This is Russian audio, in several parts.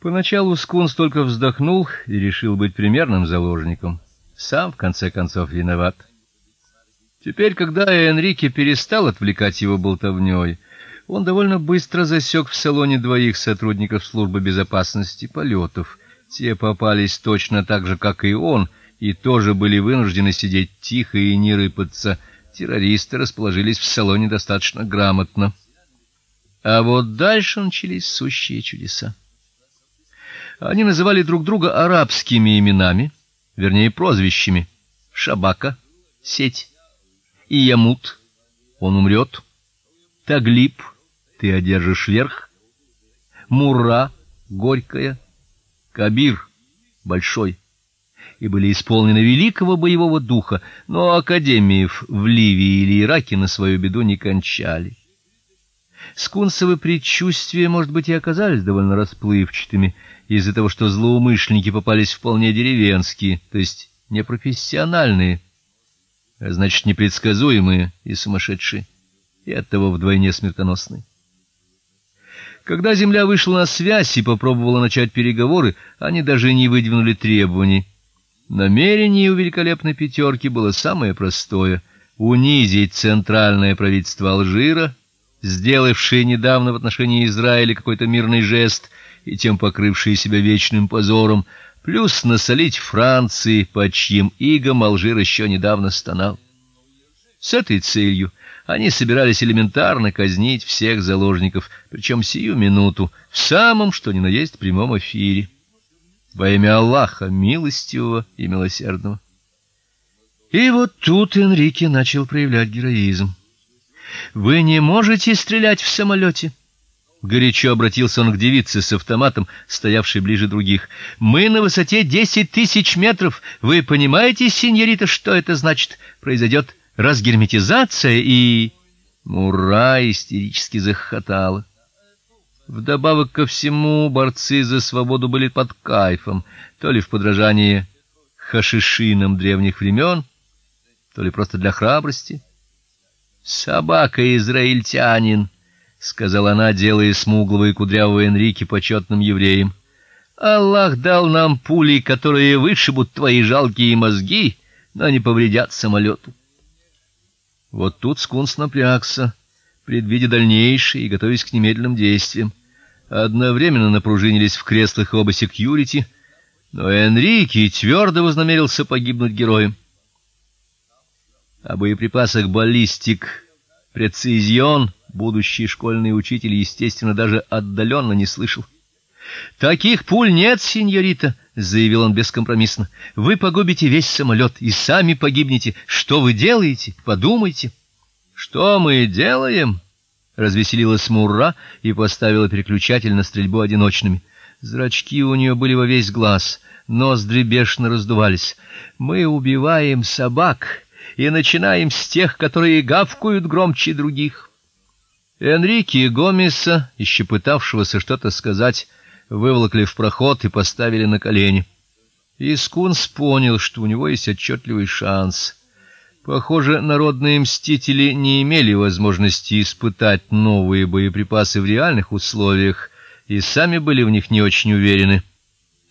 Поначалу Скунс только вздохнул и решил быть примерным заложником. Сам в конце концов виноват. Теперь, когда Энрике перестал отвлекать его болтовнёй, он довольно быстро засек в салоне двоих сотрудников службы безопасности полетов. Те попались точно так же, как и он, и тоже были вынуждены сидеть тихо и не рыпаться. Террористы расположились в салоне достаточно грамотно. А вот дальше начались сущие чудеса. Они называли друг друга арабскими именами, вернее, прозвищами: Шабака, сеть, и Ямут, он умрет, Таглиб, ты одержишь верх, Мурра, горькая, Кабир, большой, и были исполнены великого боевого духа, но академии в Ливии или Ираке на свою беду не кончали. Скунсовы предчувствия, может быть, и оказались довольно расплывчатыми из-за того, что злоумышленники попались вполне деревенские, то есть непрофессиональные, а значит, непредсказуемые и сумасшедшие, и оттого вдвойне смертоносные. Когда земля вышла на связь и попробовала начать переговоры, они даже не выдвинули требований. Намерение у великолепной пятерки было самое простое унизить центральное правительство Алжира, сделавшее недавно в отношении Израиля какой-то мирный жест и тем покрывшее себя вечным позором, плюс насолить Франции, под чьим игом Алжир еще недавно стонал. С этой целью они собирались элементарно казнить всех заложников, причем сию минуту, в самом что ни на есть прямом эфире. Во имя Аллаха, милостивого и милосердного. И вот тут Энрике начал проявлять героизм. Вы не можете стрелять в самолете. Горячо обратился он к девице с автоматом, стоявшей ближе других. Мы на высоте десять тысяч метров. Вы понимаете, сеньорита, что это значит? Произойдет разгерметизация и Мура истерически захохотала. Вдобавок ко всему, борцы за свободу были под кайфом, то ли в подражании хашишинам древних времен, то ли просто для храбрости. Собака-израильтянин, сказала она, делая смуглого и кудрявого Энрике почетным евреем. Аллах дал нам пули, которые вышибут твои жалкие мозги, но не повредят самолету. Вот тут Скунс напрягся, предвидя дальнейшее и готовясь к немедленным действиям. Одновременно напружинились в креслах оба секьюрити, но Энрике твердо вознамерился погибнуть героем. О боеприпасах баллистик прецизион будущий школьный учитель, естественно, даже отдаленно не слышал. Таких пуль нет, сеньорита, заявил он бескомпромиссно. Вы погубите весь самолет и сами погибнете. Что вы делаете? Подумайте. Что мы делаем? развеселилась Мурра и поставила переключатель на стрельбу одиночными. Зрачки у нее были во весь глаз, ноздри бешено раздувались. Мы убиваем собак и начинаем с тех, которые гавкают громче других. Энрике Гомеса, еще пытавшегося что-то сказать, выволокли в проход и поставили на колени. Искунс понял, что у него есть отчетливый шанс. Похоже, народные мстители не имели возможности испытать новые боеприпасы в реальных условиях и сами были в них не очень уверены.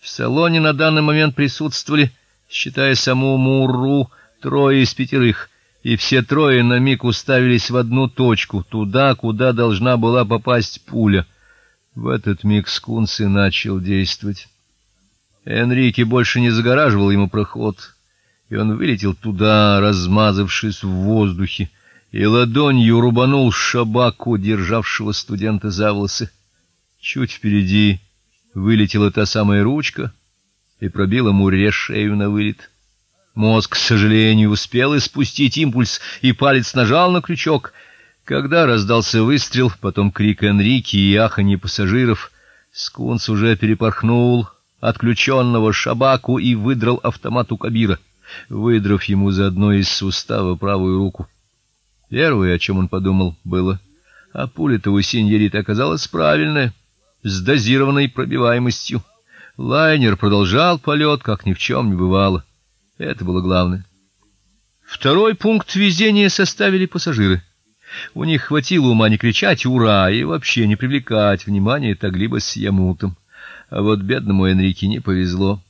В салоне на данный момент присутствовали, считая саму Мурру, трое из пятерых, и все трое на миг уставились в одну точку, туда, куда должна была попасть пуля. В этот миг Скунс и начал действовать. Энрике больше не загораживал ему проход, и он вылетел туда, размазавшись в воздухе, и ладонью рубанул шабаку, державшего студента за волосы. Чуть впереди вылетела та самая ручка и пробила Муре шею на вылет. Мозг, к сожалению, успел испустить импульс, и палец нажал на крючок. Когда раздался выстрел, потом крик Энрике и аханье пассажиров, Скунс уже перепорхнул отключенного шабаку и выдрал автомат у Кабира, выдрав ему за одно из суставов правую руку. Первое, о чем он подумал, было: а пуля-то у синьориты оказалась правильная, с дозированной пробиваемостью. Лайнер продолжал полет, как ни в чем не бывало. Это было главное. Второй пункт везения составили пассажиры. У них хватило ума не кричать ура и вообще не привлекать внимания Таглиба с Ямутом. А вот бедному Энрике не повезло.